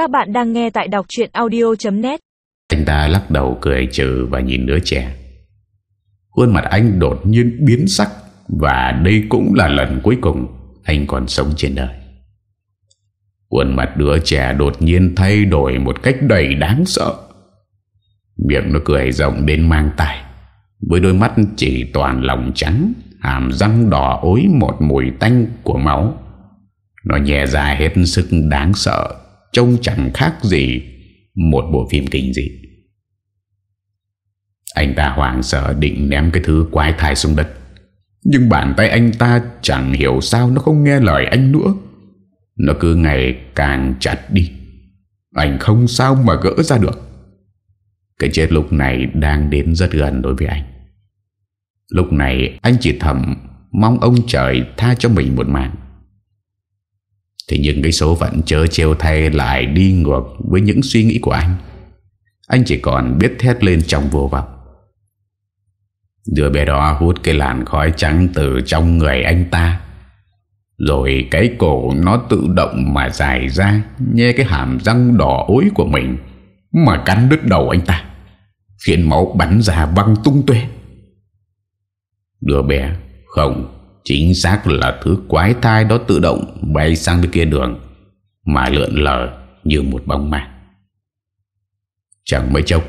Các bạn đang nghe tại đọc chuyện audio.net Anh ta lắc đầu cười trừ và nhìn đứa trẻ. Khuôn mặt anh đột nhiên biến sắc Và đây cũng là lần cuối cùng Anh còn sống trên đời. Khuôn mặt đứa trẻ đột nhiên thay đổi một cách đầy đáng sợ. Miệng nó cười rộng đến mang tài, Với đôi mắt chỉ toàn lòng trắng, Hàm răng đỏ ối một mùi tanh của máu. Nó nhẹ ra hết sức đáng sợ. Trông chẳng khác gì Một bộ phim kinh dị. Anh ta hoảng sợ định ném cái thứ quái thai xuống đất. Nhưng bàn tay anh ta chẳng hiểu sao Nó không nghe lời anh nữa. Nó cứ ngày càng chặt đi. Anh không sao mà gỡ ra được. Cái chết lúc này đang đến rất gần đối với anh. Lúc này anh chỉ thầm Mong ông trời tha cho mình một mạng. Thế nhưng cái số phận chớ treo thay lại đi ngược với những suy nghĩ của anh. Anh chỉ còn biết thét lên trong vô vọng. Đứa bé đó hút cái làn khói trắng từ trong người anh ta. Rồi cái cổ nó tự động mà dài ra, Nghe cái hàm răng đỏ ối của mình Mà cắn đứt đầu anh ta, Khiến máu bắn ra văng tung tuê Đứa bé không Chính xác là thứ quái thai đó tự động bay sang bên kia đường, Mà lượn lờ như một bóng ma. Chẳng mấy chốc,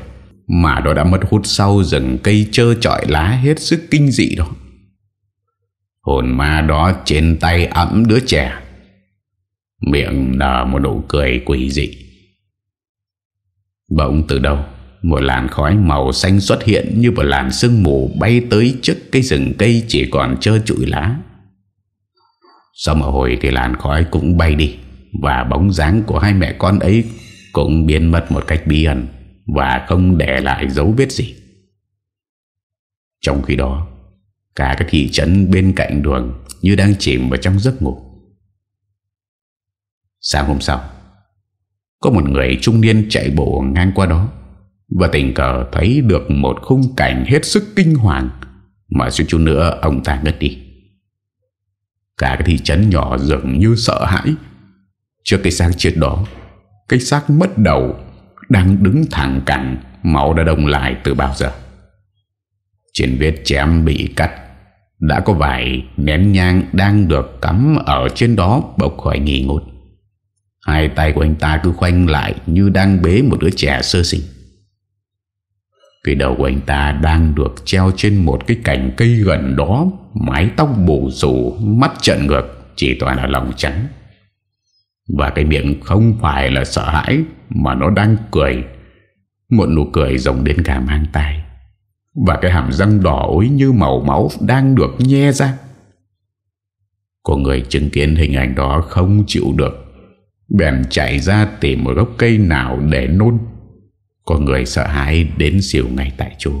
Mà nó đã mất hút sau rừng cây trơ trọi lá hết sức kinh dị đó. Hồn ma đó trên tay ấm đứa trẻ. Miệng nở một nụ cười quỷ dị. Bỗng từ đâu Một làn khói màu xanh xuất hiện Như một làn sương mù bay tới trước cây rừng cây Chỉ còn trơ trụi lá. Sau một hồi thì làn khói cũng bay đi, Và bóng dáng của hai mẹ con ấy Cũng biến mất một cách bí ẩn Và không để lại dấu vết gì. Trong khi đó, Cả các thị trấn bên cạnh đường Như đang chìm vào trong giấc ngủ. Sáng hôm sau, Có một người trung niên chạy bộ ngang qua đó Và tình cờ thấy được một khung cảnh hết sức kinh hoàng Mà suy chút nữa ông ta ngất đi. Cả cái thị trấn nhỏ dường như sợ hãi. Trước cái xác chết đó, Cái xác mất đầu Đang đứng thẳng cẳng, Máu đã đông lại từ bao giờ. Trên vết chém bị cắt, Đã có vài nén nhang Đang được cắm ở trên đó Bốc khỏi nghỉ ngút. Hai tay của anh ta cứ khoanh lại Như đang bế một đứa trẻ sơ sinh. Cái đầu của anh ta đang được treo trên một cái cành cây gần đó, Mái tóc bù rủ Mắt trận ngược, Chỉ toàn là lòng trắng. Và cái miệng không phải là sợ hãi, Mà nó đang cười. Một nụ cười rộng đến cả mang tay Và cái hàm răng đỏ ối như màu máu Đang được nhe ra. Có người chứng kiến hình ảnh đó không chịu được. Bèn chạy ra tìm một gốc cây nào để nôn. Có người sợ hãi đến xỉu ngay tại chỗ.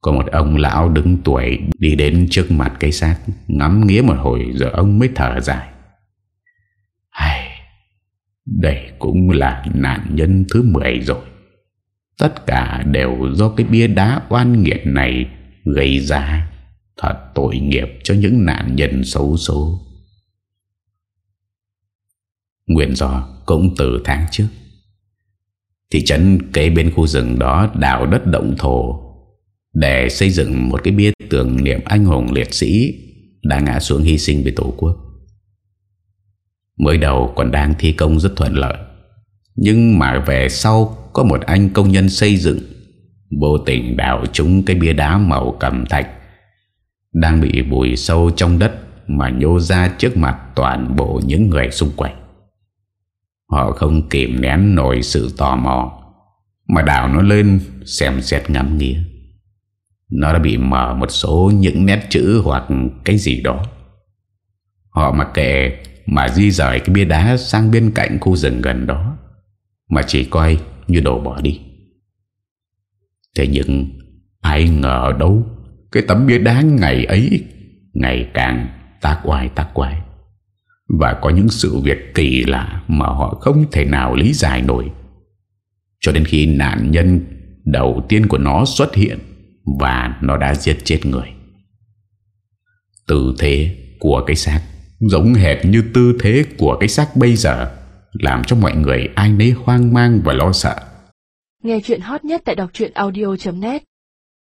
Có một ông lão đứng tuổi đi đến trước mặt cây xác Ngắm nghía một hồi rồi ông mới thở dài. Hay, Đây cũng là nạn nhân thứ 10 rồi. Tất cả đều do cái bia đá oan nghiệt này gây ra. Thật tội nghiệp cho những nạn nhân xấu số Nguyện do cũng từ tháng trước Thị trấn kế bên khu rừng đó đào đất động thổ Để xây dựng một cái bia tưởng niệm anh hùng liệt sĩ Đã ngã xuống hy sinh vì tổ quốc. Mới đầu còn đang thi công rất thuận lợi, Nhưng mà về sau Có một anh công nhân xây dựng, Vô tình đào trúng cái bia đá màu cầm thạch, Đang bị bùi sâu trong đất Mà nhô ra trước mặt toàn bộ những người xung quanh. Họ không kìm nén nổi sự tò mò, Mà đào nó lên xem xét ngắm nghía. Nó đã bị mở một số những nét chữ hoặc cái gì đó. Họ mặc kệ mà di rời cái bia đá sang bên cạnh khu rừng gần đó, Mà chỉ coi như đổ bỏ đi. Thế nhưng, ai ngờ đâu, Cái tấm bia đá ngày ấy Ngày càng tác oai, tác quái và có những sự việc kỳ lạ Mà họ không thể nào lý giải nổi. Cho đến khi nạn nhân Đầu tiên của nó xuất hiện Và nó đã giết chết người. Tư thế của cái xác Giống hệt như tư thế của cái xác bây giờ, Làm cho mọi người ai nấy hoang mang và lo sợ. Nghe chuyện hot nhất tại đọc audio.net